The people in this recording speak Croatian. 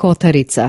Kotarica.